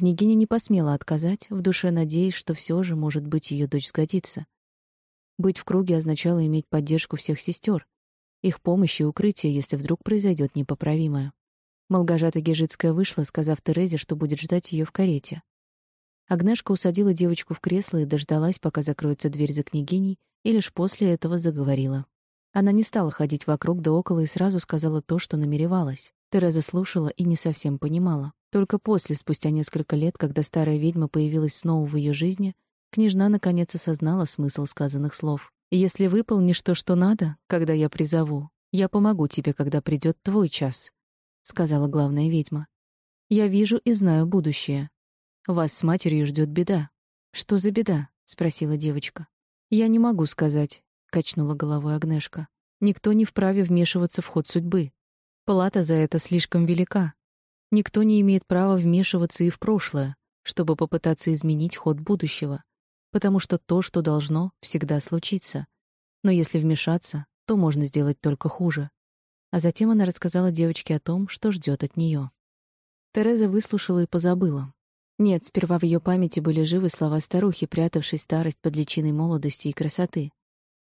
Княгиня не посмела отказать, в душе надеясь, что все же, может быть, ее дочь сгодится. Быть в круге означало иметь поддержку всех сестер, их помощь и укрытие, если вдруг произойдет непоправимое. Молгожата Гежицкая вышла, сказав Терезе, что будет ждать ее в карете. Агнешка усадила девочку в кресло и дождалась, пока закроется дверь за княгиней, и лишь после этого заговорила. Она не стала ходить вокруг да около и сразу сказала то, что намеревалась. Тереза слушала и не совсем понимала. Только после, спустя несколько лет, когда старая ведьма появилась снова в ее жизни, княжна наконец осознала смысл сказанных слов. «Если выполнишь то, что надо, когда я призову, я помогу тебе, когда придет твой час», — сказала главная ведьма. «Я вижу и знаю будущее. Вас с матерью ждет беда». «Что за беда?» — спросила девочка. «Я не могу сказать», — качнула головой Агнешка. «Никто не вправе вмешиваться в ход судьбы. Плата за это слишком велика. Никто не имеет права вмешиваться и в прошлое, чтобы попытаться изменить ход будущего, потому что то, что должно, всегда случится. Но если вмешаться, то можно сделать только хуже». А затем она рассказала девочке о том, что ждет от нее. Тереза выслушала и позабыла, нет, сперва в ее памяти были живы слова старухи, прятавшей старость под личиной молодости и красоты.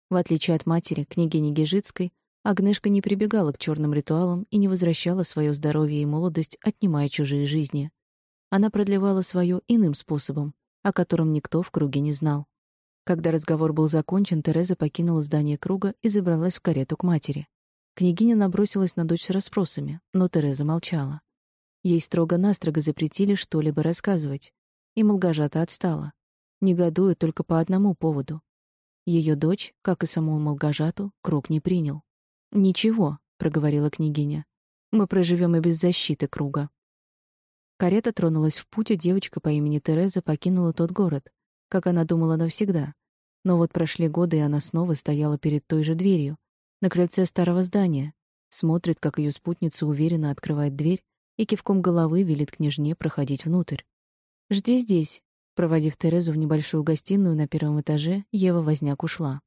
В отличие от матери, княгини Гежицкой, Агнешка не прибегала к черным ритуалам и не возвращала свое здоровье и молодость, отнимая чужие жизни. Она продлевала свое иным способом, о котором никто в круге не знал. Когда разговор был закончен, Тереза покинула здание круга и забралась в карету к матери. Княгиня набросилась на дочь с расспросами, но Тереза молчала. Ей строго-настрого запретили что-либо рассказывать, и Молгожата отстала, негодуя только по одному поводу. Ее дочь, как и саму Молгожату, круг не принял. «Ничего», — проговорила княгиня, — «мы проживем и без защиты круга». Карета тронулась в путь, и девочка по имени Тереза покинула тот город, как она думала навсегда. Но вот прошли годы, и она снова стояла перед той же дверью, на крыльце старого здания, смотрит, как ее спутница уверенно открывает дверь и кивком головы велит княжне проходить внутрь. «Жди здесь», — проводив Терезу в небольшую гостиную на первом этаже, Ева Возняк ушла.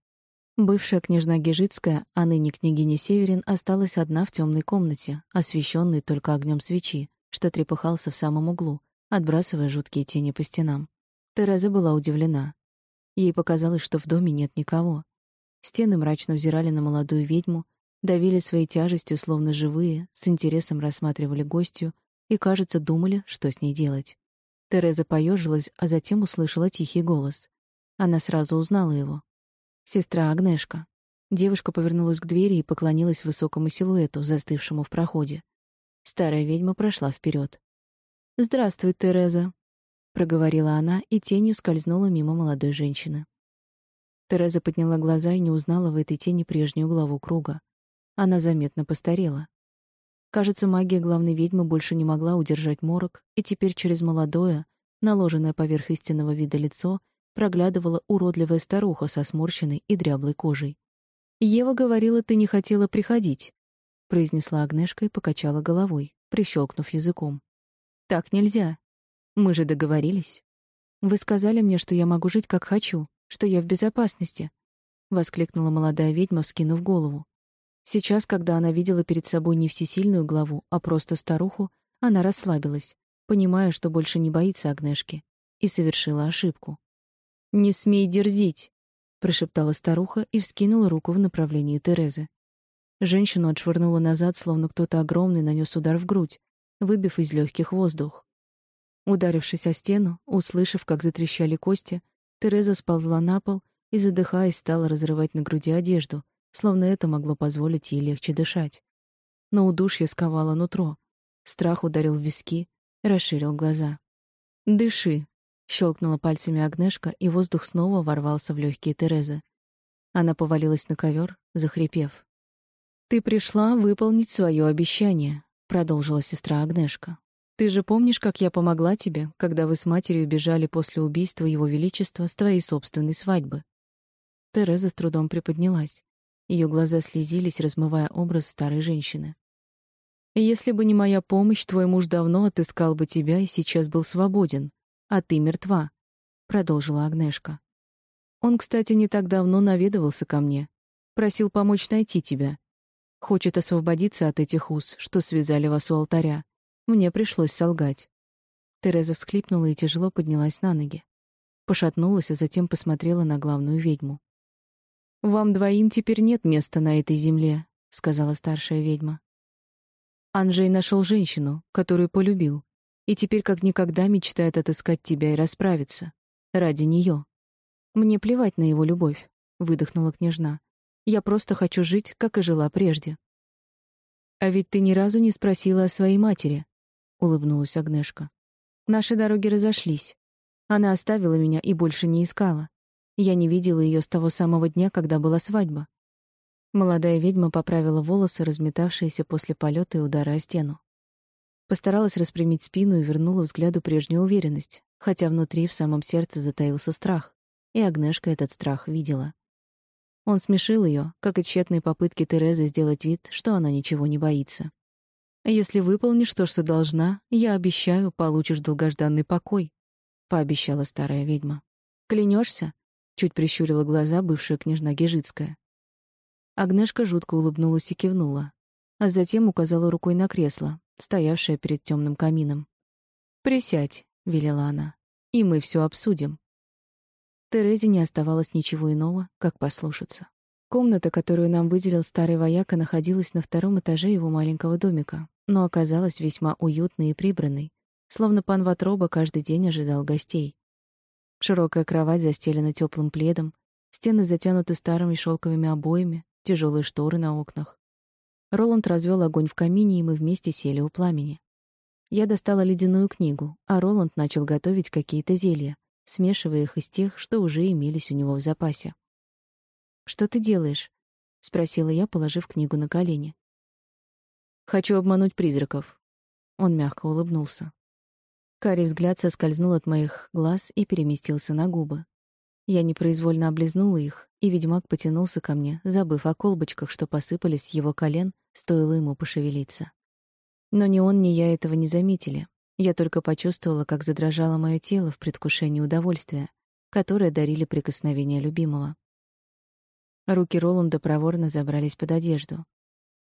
Бывшая княжна Гежицкая, а ныне княгиня Северин, осталась одна в темной комнате, освещенной только огнем свечи, что трепыхался в самом углу, отбрасывая жуткие тени по стенам. Тереза была удивлена. Ей показалось, что в доме нет никого. Стены мрачно взирали на молодую ведьму, давили своей тяжестью, словно живые, с интересом рассматривали гостью и, кажется, думали, что с ней делать. Тереза поежилась, а затем услышала тихий голос. Она сразу узнала его. Сестра Агнешка. Девушка повернулась к двери и поклонилась высокому силуэту, застывшему в проходе. Старая ведьма прошла вперед. «Здравствуй, Тереза», — проговорила она, и тенью скользнула мимо молодой женщины. Тереза подняла глаза и не узнала в этой тени прежнюю главу круга. Она заметно постарела. Кажется, магия главной ведьмы больше не могла удержать морок, и теперь через молодое, наложенное поверх истинного вида лицо, проглядывала уродливая старуха со сморщенной и дряблой кожей. «Ева говорила, ты не хотела приходить», — произнесла Агнешка и покачала головой, прищелкнув языком. «Так нельзя. Мы же договорились. Вы сказали мне, что я могу жить как хочу, что я в безопасности», — воскликнула молодая ведьма, вскинув голову. Сейчас, когда она видела перед собой не всесильную главу, а просто старуху, она расслабилась, понимая, что больше не боится Агнешки, и совершила ошибку. «Не смей дерзить!» — прошептала старуха и вскинула руку в направлении Терезы. Женщину отшвырнула назад, словно кто-то огромный нанес удар в грудь, выбив из легких воздух. Ударившись о стену, услышав, как затрещали кости, Тереза сползла на пол и, задыхаясь, стала разрывать на груди одежду — словно это могло позволить ей легче дышать. Но удушье сковало нутро. Страх ударил в виски, расширил глаза. «Дыши!» — щелкнула пальцами Агнешка, и воздух снова ворвался в легкие Терезы. Она повалилась на ковер, захрипев. «Ты пришла выполнить свое обещание», — продолжила сестра Агнешка. «Ты же помнишь, как я помогла тебе, когда вы с матерью бежали после убийства Его Величества с твоей собственной свадьбы?» Тереза с трудом приподнялась. Ее глаза слезились, размывая образ старой женщины. «Если бы не моя помощь, твой муж давно отыскал бы тебя и сейчас был свободен, а ты мертва», — продолжила Агнешка. «Он, кстати, не так давно наведывался ко мне, просил помочь найти тебя. Хочет освободиться от этих уз, что связали вас у алтаря. Мне пришлось солгать». Тереза всхлипнула и тяжело поднялась на ноги. Пошатнулась, а затем посмотрела на главную ведьму. «Вам двоим теперь нет места на этой земле», — сказала старшая ведьма. Анжей нашел женщину, которую полюбил, и теперь как никогда мечтает отыскать тебя и расправиться. Ради нее. Мне плевать на его любовь, выдохнула княжна. Я просто хочу жить, как и жила прежде. А ведь ты ни разу не спросила о своей матери, улыбнулась Агнешка. Наши дороги разошлись. Она оставила меня и больше не искала. Я не видела ее с того самого дня, когда была свадьба. Молодая ведьма поправила волосы, разметавшиеся после полета и удара о стену. Постаралась распрямить спину и вернула взгляду прежнюю уверенность, хотя внутри, в самом сердце, затаился страх, и Агнешка этот страх видела. Он смешил ее, как и тщетные попытки Терезы сделать вид, что она ничего не боится. «Если выполнишь то, что должна, я обещаю, получишь долгожданный покой», — пообещала старая ведьма. Клянешься? чуть прищурила глаза бывшая княжна Гежицкая. Агнешка жутко улыбнулась и кивнула, а затем указала рукой на кресло, стоявшее перед темным камином. «Присядь», — велела она, — «и мы все обсудим». Терезе не оставалось ничего иного, как послушаться. Комната, которую нам выделил старый вояка, находилась на втором этаже его маленького домика, но оказалась весьма уютной и прибранной, словно пан Ватроба каждый день ожидал гостей. Широкая кровать застелена теплым пледом, стены затянуты старыми шелковыми обоями, тяжелые шторы на окнах. Роланд развел огонь в камине, и мы вместе сели у пламени. Я достала ледяную книгу, а Роланд начал готовить какие-то зелья, смешивая их из тех, что уже имелись у него в запасе. «Что ты делаешь?» — спросила я, положив книгу на колени. «Хочу обмануть призраков». Он мягко улыбнулся. Карий взгляд соскользнул от моих глаз и переместился на губы. Я непроизвольно облизнула их, и ведьмак потянулся ко мне, забыв о колбочках, что посыпались с его колен, стоило ему пошевелиться. Но ни он, ни я этого не заметили. Я только почувствовала, как задрожало мое тело в предвкушении удовольствия, которое дарили прикосновения любимого. Руки Роланда проворно забрались под одежду.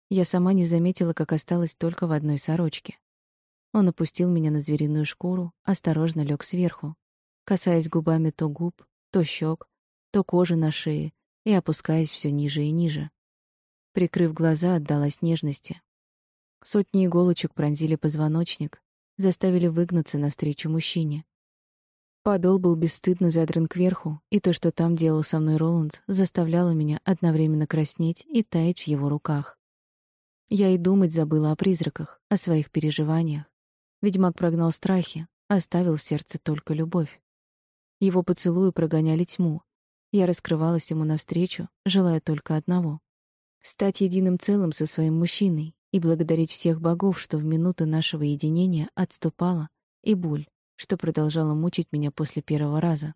Я сама не заметила, как осталась только в одной сорочке. Он опустил меня на звериную шкуру, осторожно лег сверху, касаясь губами то губ, то щек, то кожи на шее и опускаясь все ниже и ниже. Прикрыв глаза, отдалась нежности. Сотни иголочек пронзили позвоночник, заставили выгнуться навстречу мужчине. Подол был бесстыдно задран кверху, и то, что там делал со мной Роланд, заставляло меня одновременно краснеть и таять в его руках. Я и думать забыла о призраках, о своих переживаниях. Ведьмак прогнал страхи, оставил в сердце только любовь. Его поцелуи прогоняли тьму. Я раскрывалась ему навстречу, желая только одного — стать единым целым со своим мужчиной и благодарить всех богов, что в минуты нашего единения отступала, и боль, что продолжала мучить меня после первого раза.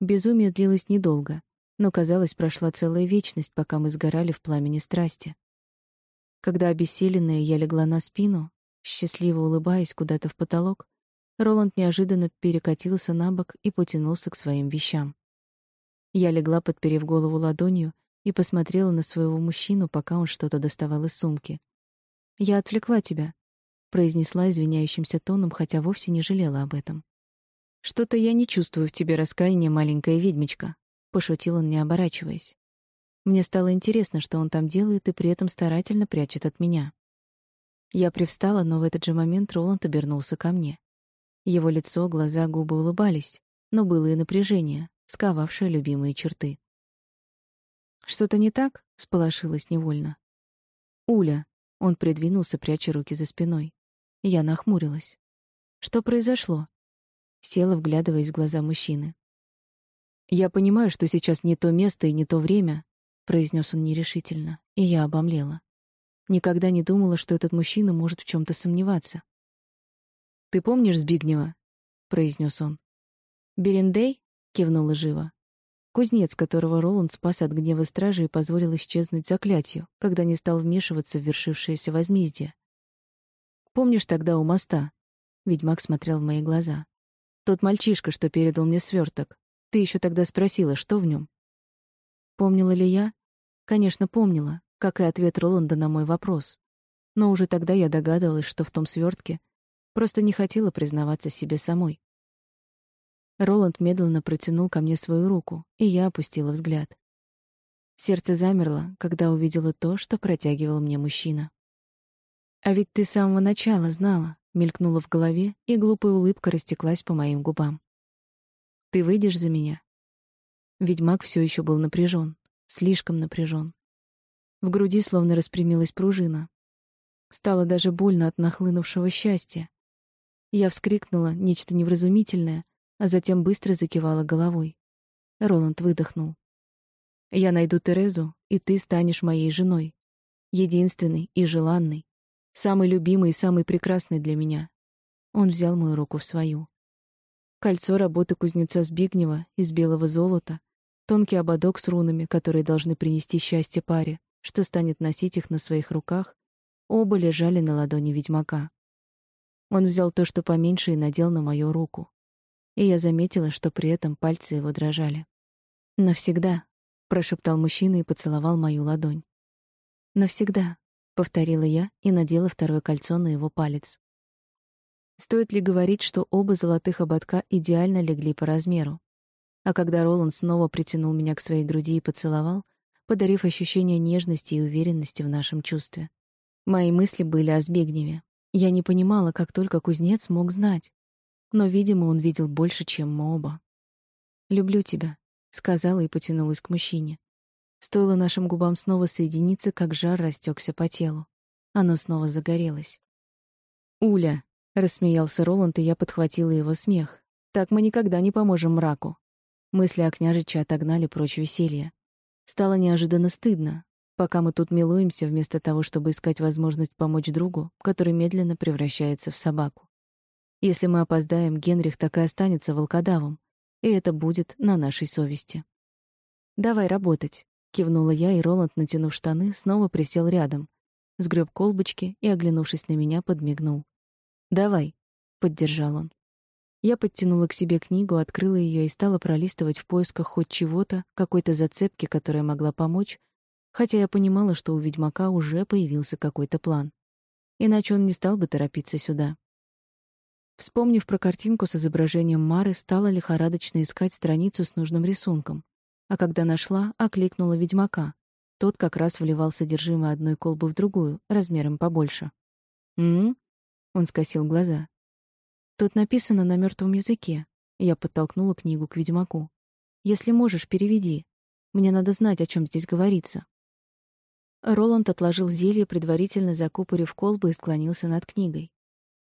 Безумие длилось недолго, но, казалось, прошла целая вечность, пока мы сгорали в пламени страсти. Когда обессиленная я легла на спину, счастливо улыбаясь куда-то в потолок, Роланд неожиданно перекатился на бок и потянулся к своим вещам. Я легла, подперев голову ладонью, и посмотрела на своего мужчину, пока он что-то доставал из сумки. «Я отвлекла тебя», — произнесла извиняющимся тоном, хотя вовсе не жалела об этом. «Что-то я не чувствую в тебе раскаяния, маленькая ведьмочка», — пошутил он, не оборачиваясь. Мне стало интересно, что он там делает и при этом старательно прячет от меня. Я привстала, но в этот же момент Роланд обернулся ко мне. Его лицо, глаза, губы улыбались, но было и напряжение, сковавшее любимые черты. «Что-то не так?» — сполошилась невольно. «Уля!» — он придвинулся, пряча руки за спиной. Я нахмурилась. «Что произошло?» Села, вглядываясь в глаза мужчины. «Я понимаю, что сейчас не то место и не то время», — произнес он нерешительно, и я обомлела. Никогда не думала, что этот мужчина может в чем то сомневаться. «Ты помнишь Збигнева?» — произнес он. «Берендей?» — кивнула живо. Кузнец, которого Роланд спас от гнева стражи и позволил исчезнуть заклятию, когда не стал вмешиваться в вершившееся возмездие. «Помнишь тогда у моста?» Ведьмак смотрел в мои глаза. «Тот мальчишка, что передал мне сверток. Ты еще тогда спросила, что в нем?» Помнила ли я? Конечно, помнила, как и ответ Роланда на мой вопрос. Но уже тогда я догадывалась, что в том свертке Просто не хотела признаваться себе самой. Роланд медленно протянул ко мне свою руку, и я опустила взгляд. Сердце замерло, когда увидела то, что протягивал мне мужчина. «А ведь ты с самого начала знала», — мелькнула в голове, и глупая улыбка растеклась по моим губам. «Ты выйдешь за меня?» Ведьмак все еще был напряжен, слишком напряжен. В груди словно распрямилась пружина. Стало даже больно от нахлынувшего счастья. Я вскрикнула нечто невразумительное, а затем быстро закивала головой. Роланд выдохнул. «Я найду Терезу, и ты станешь моей женой. Единственной и желанной. Самой любимой и самой прекрасной для меня». Он взял мою руку в свою. Кольцо работы кузнеца Збигнева из белого золота, тонкий ободок с рунами, которые должны принести счастье паре, что станет носить их на своих руках, оба лежали на ладони ведьмака. Он взял то, что поменьше, и надел на мою руку и я заметила, что при этом пальцы его дрожали. «Навсегда», — прошептал мужчина и поцеловал мою ладонь. «Навсегда», — повторила я и надела второе кольцо на его палец. Стоит ли говорить, что оба золотых ободка идеально легли по размеру? А когда Роланд снова притянул меня к своей груди и поцеловал, подарив ощущение нежности и уверенности в нашем чувстве. Мои мысли были о Збегневе. Я не понимала, как только кузнец мог знать но, видимо, он видел больше, чем мы оба. «Люблю тебя», — сказала и потянулась к мужчине. Стоило нашим губам снова соединиться, как жар растекся по телу. Оно снова загорелось. «Уля!» — рассмеялся Роланд, и я подхватила его смех. «Так мы никогда не поможем мраку». Мысли о княжиче отогнали прочь веселье. Стало неожиданно стыдно, пока мы тут милуемся, вместо того, чтобы искать возможность помочь другу, который медленно превращается в собаку. Если мы опоздаем, Генрих так и останется волкодавом, и это будет на нашей совести. «Давай работать», — кивнула я, и Роланд, натянув штаны, снова присел рядом, сгреб колбочки и, оглянувшись на меня, подмигнул. «Давай», — поддержал он. Я подтянула к себе книгу, открыла ее и стала пролистывать в поисках хоть чего-то, какой-то зацепки, которая могла помочь, хотя я понимала, что у ведьмака уже появился какой-то план. Иначе он не стал бы торопиться сюда. Вспомнив про картинку с изображением Мары, стала лихорадочно искать страницу с нужным рисунком. А когда нашла, окликнула ведьмака. Тот как раз вливал содержимое одной колбы в другую, размером побольше. «М?», -м Он скосил глаза. «Тут написано на мертвом языке». Я подтолкнула книгу к ведьмаку. «Если можешь, переведи. Мне надо знать, о чем здесь говорится». Роланд отложил зелье, предварительно закупорив колбы, и склонился над книгой.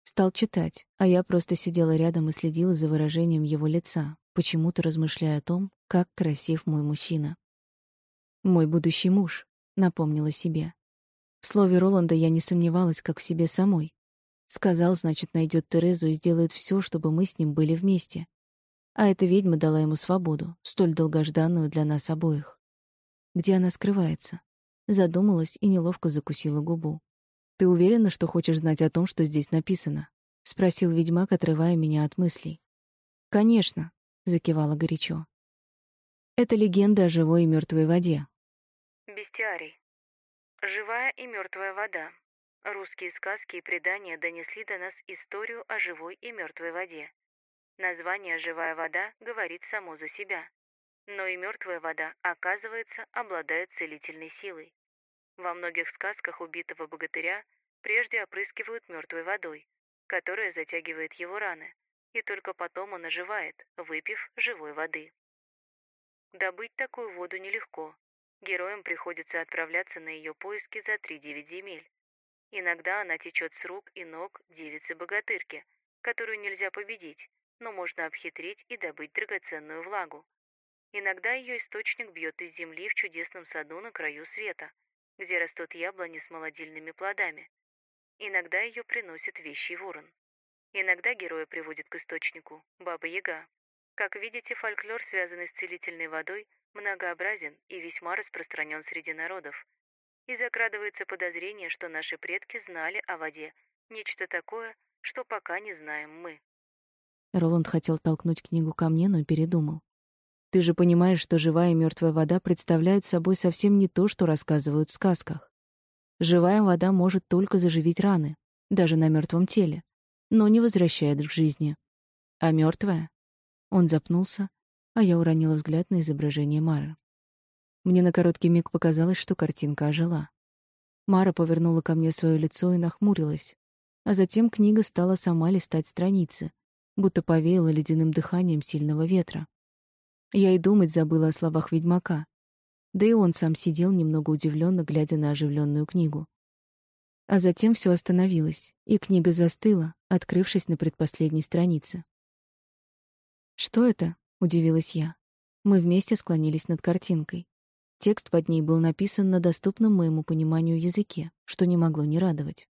Стал читать, а я просто сидела рядом и следила за выражением его лица, почему-то размышляя о том, как красив мой мужчина. «Мой будущий муж», — напомнила себе. В слове Роланда я не сомневалась, как в себе самой. Сказал, значит, найдет Терезу и сделает все, чтобы мы с ним были вместе. А эта ведьма дала ему свободу, столь долгожданную для нас обоих. Где она скрывается? Задумалась и неловко закусила губу. «Ты уверена, что хочешь знать о том, что здесь написано?» — спросил ведьмак, отрывая меня от мыслей. «Конечно», — закивала горячо. «Это легенда о живой и мертвой воде». Бестиарий. Живая и мертвая вода. Русские сказки и предания донесли до нас историю о живой и мертвой воде. Название «живая вода» говорит само за себя. Но и мертвая вода, оказывается, обладает целительной силой. Во многих сказках убитого богатыря прежде опрыскивают мертвой водой, которая затягивает его раны, и только потом он оживает, выпив живой воды. Добыть такую воду нелегко. Героям приходится отправляться на ее поиски за 3-9 земель. Иногда она течет с рук и ног девицы-богатырки, которую нельзя победить, но можно обхитрить и добыть драгоценную влагу. Иногда ее источник бьет из земли в чудесном саду на краю света – где растут яблони с молодильными плодами. Иногда ее приносит вещий ворон. Иногда героя приводит к источнику Баба-Яга. Как видите, фольклор, связанный с целительной водой, многообразен и весьма распространен среди народов. И закрадывается подозрение, что наши предки знали о воде нечто такое, что пока не знаем мы. Роланд хотел толкнуть книгу ко мне, но передумал. Ты же понимаешь, что живая и мертвая вода представляют собой совсем не то, что рассказывают в сказках. Живая вода может только заживить раны, даже на мертвом теле. но не возвращает к жизни. А мертвая? Он запнулся, а я уронила взгляд на изображение Мары. Мне на короткий миг показалось, что картинка ожила. Мара повернула ко мне свое лицо и нахмурилась, а затем книга стала сама листать страницы, будто повеяла ледяным дыханием сильного ветра. Я и думать забыла о словах ведьмака. Да и он сам сидел немного удивленно, глядя на оживленную книгу. А затем все остановилось, и книга застыла, открывшись на предпоследней странице. «Что это?» — удивилась я. Мы вместе склонились над картинкой. Текст под ней был написан на доступном моему пониманию языке, что не могло не радовать.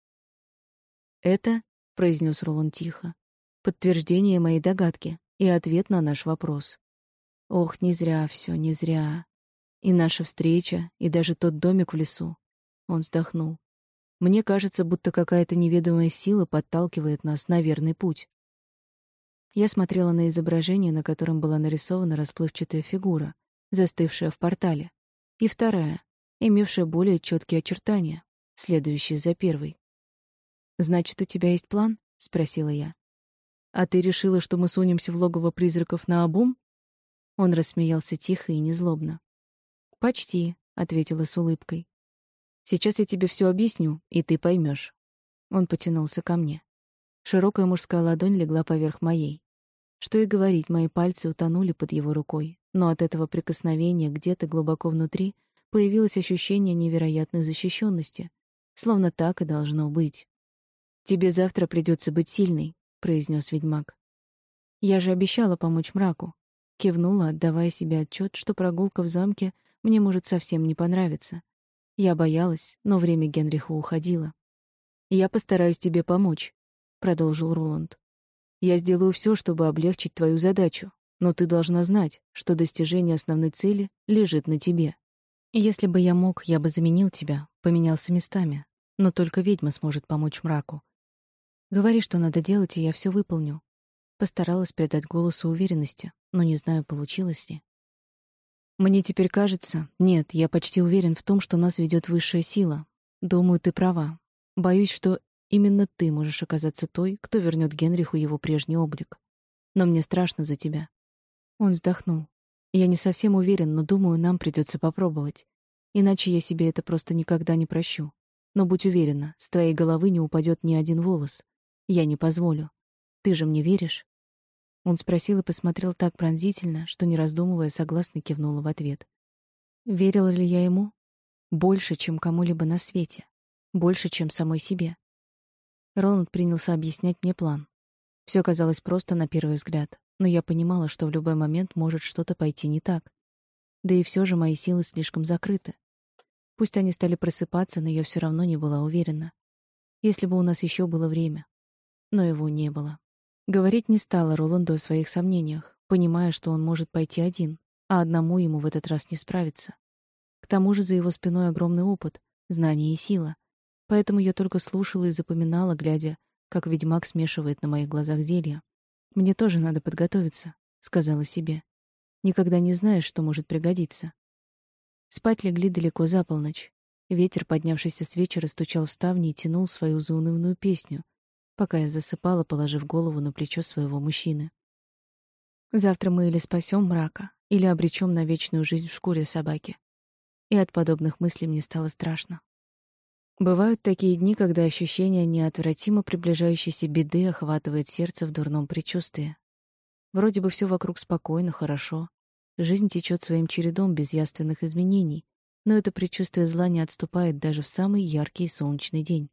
«Это», — произнес Ролан тихо, — «подтверждение моей догадки и ответ на наш вопрос. Ох, не зря все, не зря. И наша встреча, и даже тот домик в лесу». Он вздохнул. «Мне кажется, будто какая-то неведомая сила подталкивает нас на верный путь». Я смотрела на изображение, на котором была нарисована расплывчатая фигура, застывшая в портале, и вторая, имевшая более четкие очертания, следующая за первой. «Значит, у тебя есть план?» — спросила я. «А ты решила, что мы сунемся в логово призраков на обум?» Он рассмеялся тихо и незлобно. «Почти», — ответила с улыбкой. «Сейчас я тебе все объясню, и ты поймешь. Он потянулся ко мне. Широкая мужская ладонь легла поверх моей. Что и говорить, мои пальцы утонули под его рукой, но от этого прикосновения где-то глубоко внутри появилось ощущение невероятной защищенности, словно так и должно быть. «Тебе завтра придется быть сильной», — произнес ведьмак. «Я же обещала помочь мраку», — кивнула, отдавая себе отчет, что прогулка в замке мне может совсем не понравиться. Я боялась, но время Генриха уходило. «Я постараюсь тебе помочь», — продолжил Роланд. «Я сделаю все, чтобы облегчить твою задачу, но ты должна знать, что достижение основной цели лежит на тебе. Если бы я мог, я бы заменил тебя, поменялся местами, но только ведьма сможет помочь мраку. Говори, что надо делать, и я все выполню. Постаралась придать голосу уверенности, но не знаю, получилось ли. Мне теперь кажется, нет, я почти уверен в том, что нас ведет высшая сила. Думаю, ты права. Боюсь, что именно ты можешь оказаться той, кто вернет Генриху его прежний облик. Но мне страшно за тебя. Он вздохнул. Я не совсем уверен, но думаю, нам придется попробовать. Иначе я себе это просто никогда не прощу. Но будь уверена, с твоей головы не упадет ни один волос. Я не позволю. Ты же мне веришь? Он спросил и посмотрел так пронзительно, что не раздумывая, согласно кивнула в ответ. Верила ли я ему? Больше, чем кому-либо на свете. Больше, чем самой себе. Роланд принялся объяснять мне план. Все казалось просто на первый взгляд но я понимала, что в любой момент может что-то пойти не так. Да и все же мои силы слишком закрыты. Пусть они стали просыпаться, но я все равно не была уверена. Если бы у нас еще было время. Но его не было. Говорить не стала Роланду о своих сомнениях, понимая, что он может пойти один, а одному ему в этот раз не справиться. К тому же за его спиной огромный опыт, знания и сила. Поэтому я только слушала и запоминала, глядя, как ведьмак смешивает на моих глазах зелья. Мне тоже надо подготовиться, сказала себе. Никогда не знаешь, что может пригодиться. Спать легли далеко за полночь. Ветер, поднявшийся с вечера, стучал в ставни и тянул свою заунывную песню, пока я засыпала, положив голову на плечо своего мужчины. Завтра мы или спасем мрака, или обречем на вечную жизнь в шкуре собаки. И от подобных мыслей мне стало страшно. Бывают такие дни, когда ощущение неотвратимо приближающейся беды охватывает сердце в дурном предчувствии. Вроде бы все вокруг спокойно, хорошо. Жизнь течет своим чередом без яственных изменений, но это предчувствие зла не отступает даже в самый яркий солнечный день.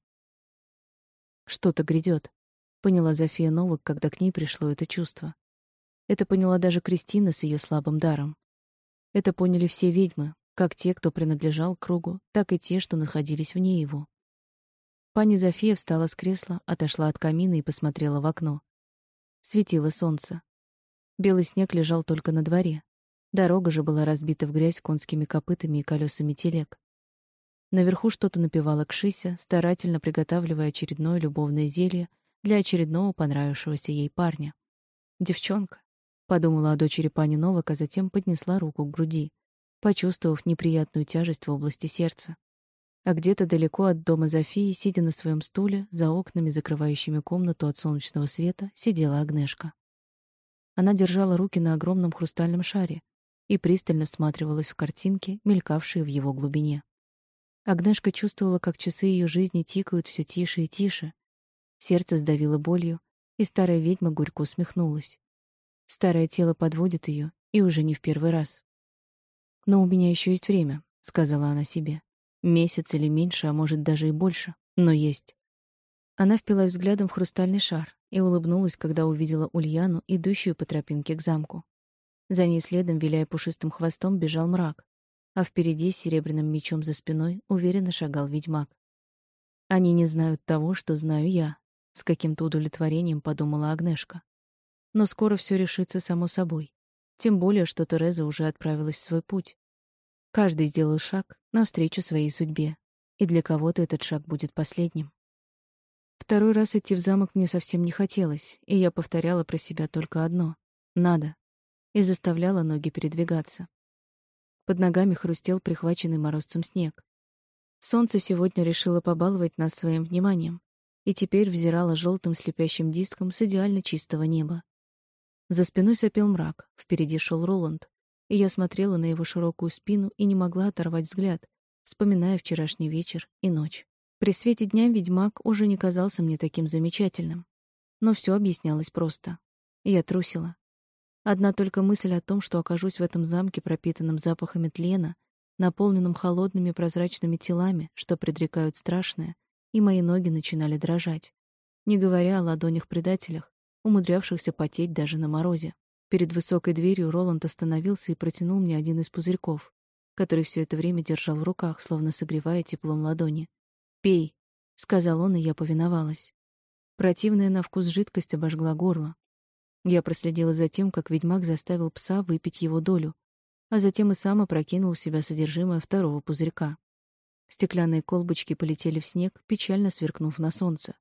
Что-то грядет, поняла Зофия Новак, когда к ней пришло это чувство. Это поняла даже Кристина с ее слабым даром. Это поняли все ведьмы, как те, кто принадлежал кругу, так и те, что находились вне его. Пани Зофия встала с кресла, отошла от камина и посмотрела в окно. Светило солнце. Белый снег лежал только на дворе. Дорога же была разбита в грязь конскими копытами и колесами телег. Наверху что-то напевала Кшися, старательно приготавливая очередное любовное зелье для очередного понравившегося ей парня. «Девчонка», — подумала о дочери пани Новак, а затем поднесла руку к груди почувствовав неприятную тяжесть в области сердца. А где-то далеко от дома Зофии, сидя на своем стуле, за окнами, закрывающими комнату от солнечного света, сидела Агнешка. Она держала руки на огромном хрустальном шаре и пристально всматривалась в картинки, мелькавшие в его глубине. Агнешка чувствовала, как часы ее жизни тикают все тише и тише. Сердце сдавило болью, и старая ведьма горько усмехнулась. Старое тело подводит ее, и уже не в первый раз. «Но у меня еще есть время», — сказала она себе. «Месяц или меньше, а может, даже и больше, но есть». Она впилась взглядом в хрустальный шар и улыбнулась, когда увидела Ульяну, идущую по тропинке к замку. За ней следом, виляя пушистым хвостом, бежал мрак, а впереди с серебряным мечом за спиной уверенно шагал ведьмак. Они не знают того, что знаю я, с каким-то удовлетворением подумала Агнешка. Но скоро все решится само собой. Тем более, что Тереза уже отправилась в свой путь. Каждый сделал шаг навстречу своей судьбе, и для кого-то этот шаг будет последним. Второй раз идти в замок мне совсем не хотелось, и я повторяла про себя только одно — надо, и заставляла ноги передвигаться. Под ногами хрустел прихваченный морозцем снег. Солнце сегодня решило побаловать нас своим вниманием и теперь взирало желтым слепящим диском с идеально чистого неба. За спиной сопел мрак, впереди шел Роланд, и я смотрела на его широкую спину и не могла оторвать взгляд, вспоминая вчерашний вечер и ночь. При свете дня ведьмак уже не казался мне таким замечательным. Но все объяснялось просто. Я трусила. Одна только мысль о том, что окажусь в этом замке, пропитанном запахами тлена, наполненном холодными прозрачными телами, что предрекают страшное, и мои ноги начинали дрожать, не говоря о ладонях-предателях, умудрявшихся потеть даже на морозе. Перед высокой дверью Роланд остановился и протянул мне один из пузырьков, который все это время держал в руках, словно согревая теплом ладони. «Пей», — сказал он, и я повиновалась. Противная на вкус жидкость обожгла горло. Я проследила за тем, как ведьмак заставил пса выпить его долю, а затем и сам опрокинул в себя содержимое второго пузырька. Стеклянные колбочки полетели в снег, печально сверкнув на солнце.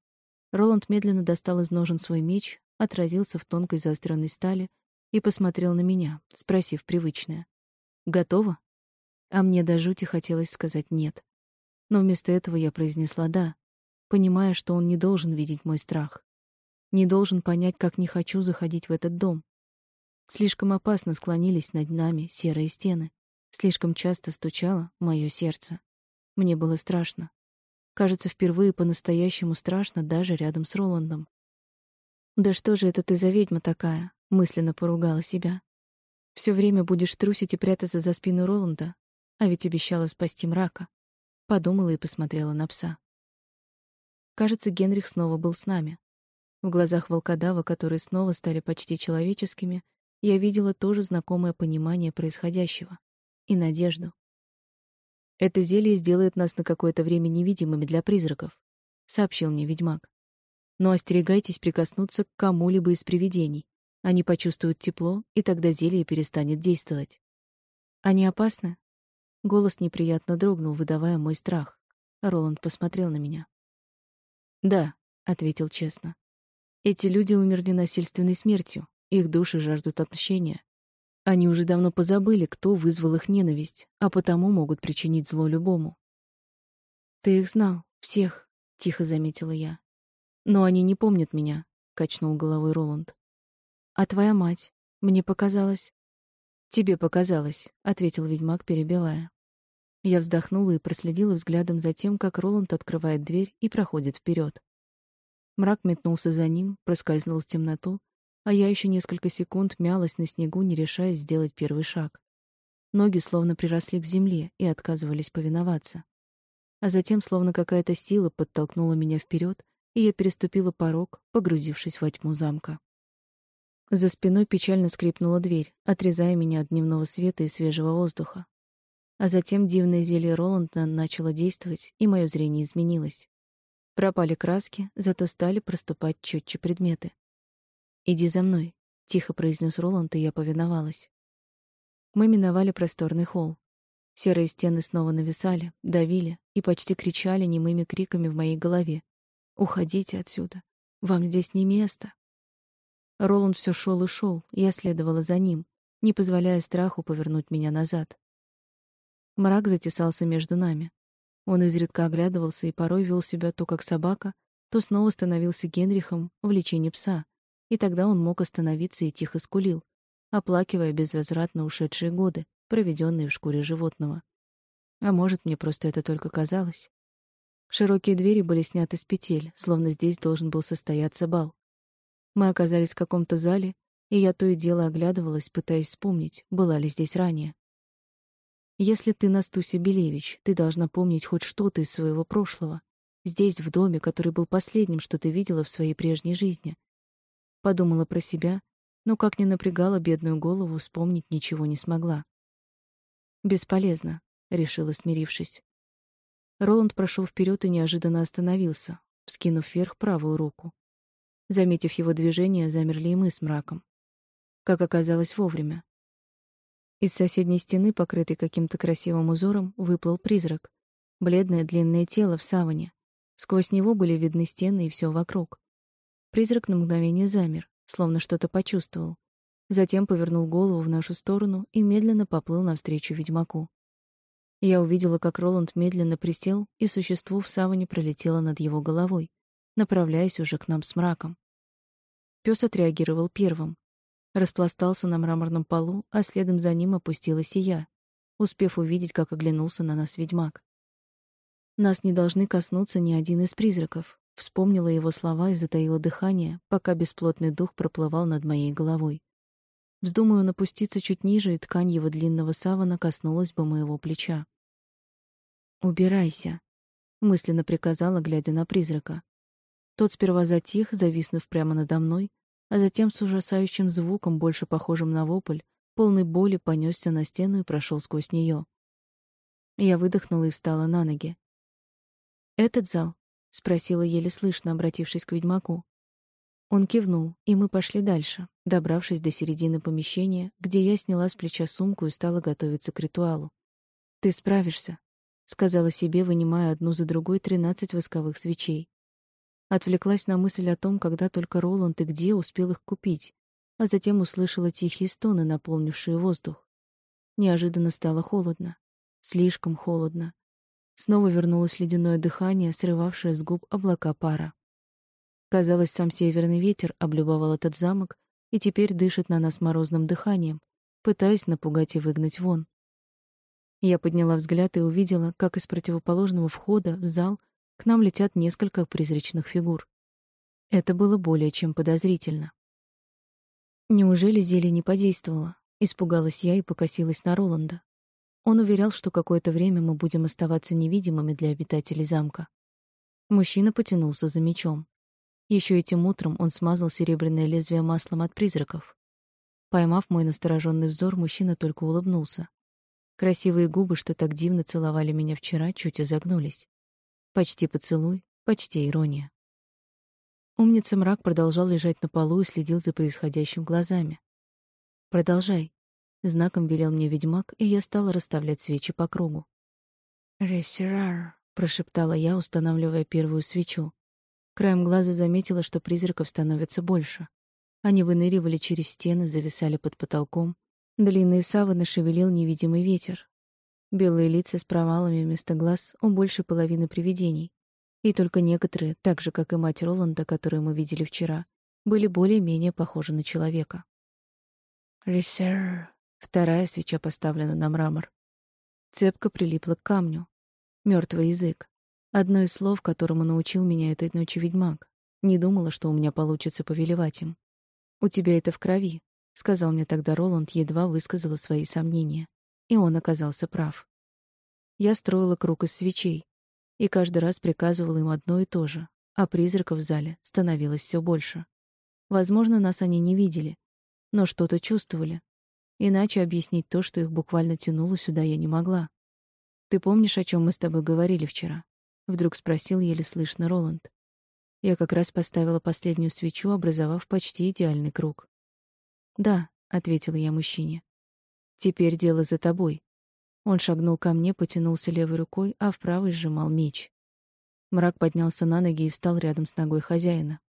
Роланд медленно достал из ножен свой меч, отразился в тонкой заостренной стали и посмотрел на меня, спросив привычное. «Готово?» А мне до жути хотелось сказать «нет». Но вместо этого я произнесла «да», понимая, что он не должен видеть мой страх. Не должен понять, как не хочу заходить в этот дом. Слишком опасно склонились над нами серые стены. Слишком часто стучало мое сердце. Мне было страшно. Кажется, впервые по-настоящему страшно даже рядом с Роландом. «Да что же это ты за ведьма такая?» — мысленно поругала себя. Все время будешь трусить и прятаться за спину Роланда, а ведь обещала спасти мрака. Подумала и посмотрела на пса. Кажется, Генрих снова был с нами. В глазах волкодава, которые снова стали почти человеческими, я видела тоже знакомое понимание происходящего и надежду. Это зелье сделает нас на какое-то время невидимыми для призраков, сообщил мне ведьмак. Но остерегайтесь прикоснуться к кому-либо из привидений. Они почувствуют тепло, и тогда зелье перестанет действовать. Они опасны? Голос неприятно дрогнул, выдавая мой страх. Роланд посмотрел на меня. "Да", ответил честно. "Эти люди умерли насильственной смертью. Их души жаждут отмщения. Они уже давно позабыли, кто вызвал их ненависть, а потому могут причинить зло любому. Ты их знал, всех, тихо заметила я. Но они не помнят меня, качнул головой Роланд. А твоя мать? Мне показалось. Тебе показалось, ответил ведьмак, перебивая. Я вздохнула и проследила взглядом за тем, как Роланд открывает дверь и проходит вперед. Мрак метнулся за ним, проскользнул в темноту, а я еще несколько секунд мялась на снегу, не решаясь сделать первый шаг. Ноги словно приросли к земле и отказывались повиноваться. А затем словно какая-то сила подтолкнула меня вперед, и я переступила порог, погрузившись во тьму замка. За спиной печально скрипнула дверь, отрезая меня от дневного света и свежего воздуха. А затем дивное зелье Роланда начало действовать, и мое зрение изменилось. Пропали краски, зато стали проступать четче предметы. «Иди за мной», — тихо произнес Роланд, и я повиновалась. Мы миновали просторный холл. Серые стены снова нависали, давили и почти кричали немыми криками в моей голове. Уходите отсюда. Вам здесь не место. Роланд все шел и шел, я следовала за ним, не позволяя страху повернуть меня назад. Мрак затесался между нами. Он изредка оглядывался и порой вел себя то как собака, то снова становился Генрихом в лечении пса, и тогда он мог остановиться и тихо скулил, оплакивая безвозвратно ушедшие годы, проведенные в шкуре животного. А может, мне просто это только казалось. Широкие двери были сняты с петель, словно здесь должен был состояться бал. Мы оказались в каком-то зале, и я то и дело оглядывалась, пытаясь вспомнить, была ли здесь ранее. Если ты Настусья Белевич, ты должна помнить хоть что-то из своего прошлого. Здесь, в доме, который был последним, что ты видела в своей прежней жизни. Подумала про себя, но как ни напрягала бедную голову, вспомнить ничего не смогла. Бесполезно, решила, смирившись. Роланд прошел вперед и неожиданно остановился, вскинув вверх правую руку. Заметив его движение, замерли и мы с мраком. Как оказалось, вовремя. Из соседней стены, покрытой каким-то красивым узором, выплыл призрак. Бледное длинное тело в саване. Сквозь него были видны стены и все вокруг. Призрак на мгновение замер, словно что-то почувствовал. Затем повернул голову в нашу сторону и медленно поплыл навстречу ведьмаку. Я увидела, как Роланд медленно присел, и существо в саване пролетело над его головой, направляясь уже к нам с мраком. Пёс отреагировал первым. Распластался на мраморном полу, а следом за ним опустилась и я, успев увидеть, как оглянулся на нас ведьмак. Нас не должны коснуться ни один из призраков. Вспомнила его слова и затаила дыхание, пока бесплотный дух проплывал над моей головой. Вздумаю напуститься чуть ниже, и ткань его длинного савана коснулась бы моего плеча. «Убирайся», — мысленно приказала, глядя на призрака. Тот сперва затих, зависнув прямо надо мной, а затем с ужасающим звуком, больше похожим на вопль, полный боли понесся на стену и прошел сквозь нее. Я выдохнула и встала на ноги. «Этот зал?» — спросила еле слышно, обратившись к ведьмаку. Он кивнул, и мы пошли дальше, добравшись до середины помещения, где я сняла с плеча сумку и стала готовиться к ритуалу. «Ты справишься», — сказала себе, вынимая одну за другой тринадцать восковых свечей. Отвлеклась на мысль о том, когда только Роланд и где успел их купить, а затем услышала тихие стоны, наполнившие воздух. Неожиданно стало холодно. Слишком холодно. Снова вернулось ледяное дыхание, срывавшее с губ облака пара. Казалось, сам северный ветер облюбовал этот замок и теперь дышит на нас морозным дыханием, пытаясь напугать и выгнать вон. Я подняла взгляд и увидела, как из противоположного входа в зал к нам летят несколько призрачных фигур. Это было более чем подозрительно. Неужели зелье не подействовало? Испугалась я и покосилась на Роланда. Он уверял, что какое-то время мы будем оставаться невидимыми для обитателей замка. Мужчина потянулся за мечом. Еще этим утром он смазал серебряное лезвие маслом от призраков. Поймав мой настороженный взор, мужчина только улыбнулся. Красивые губы, что так дивно целовали меня вчера, чуть изогнулись. Почти поцелуй, почти ирония. Умница мрак продолжал лежать на полу и следил за происходящим глазами. «Продолжай», — знаком велел мне ведьмак, и я стала расставлять свечи по кругу. «Рессерар», — прошептала я, устанавливая первую свечу. Краем глаза заметила, что призраков становится больше. Они выныривали через стены, зависали под потолком. Длинные саваны шевелил невидимый ветер. Белые лица с провалами вместо глаз у большей половины привидений. И только некоторые, так же, как и мать Роланда, которую мы видели вчера, были более-менее похожи на человека. «Ресер...» Вторая свеча поставлена на мрамор. Цепка прилипла к камню. Мертвый язык. Одно из слов, которому научил меня этой ночью ведьмак. Не думала, что у меня получится повелевать им. «У тебя это в крови», — сказал мне тогда Роланд, едва высказала свои сомнения. И он оказался прав. Я строила круг из свечей, и каждый раз приказывала им одно и то же, а призраков в зале становилось все больше. Возможно, нас они не видели, но что-то чувствовали. Иначе объяснить то, что их буквально тянуло сюда, я не могла. Ты помнишь, о чем мы с тобой говорили вчера? Вдруг спросил еле слышно Роланд. Я как раз поставила последнюю свечу, образовав почти идеальный круг. «Да», — ответила я мужчине. «Теперь дело за тобой». Он шагнул ко мне, потянулся левой рукой, а в правой сжимал меч. Мрак поднялся на ноги и встал рядом с ногой хозяина.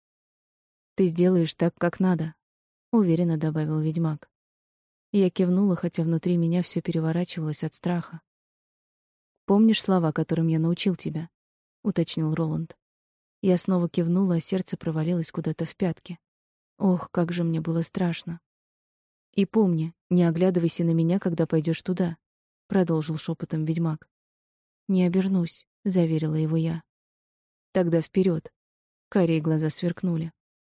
«Ты сделаешь так, как надо», — уверенно добавил ведьмак. Я кивнула, хотя внутри меня все переворачивалось от страха. Помнишь слова, которым я научил тебя? уточнил Роланд. Я снова кивнула, а сердце провалилось куда-то в пятки. Ох, как же мне было страшно. И помни, не оглядывайся на меня, когда пойдешь туда, продолжил шепотом ведьмак. Не обернусь, заверила его я. Тогда вперед. Карие глаза сверкнули.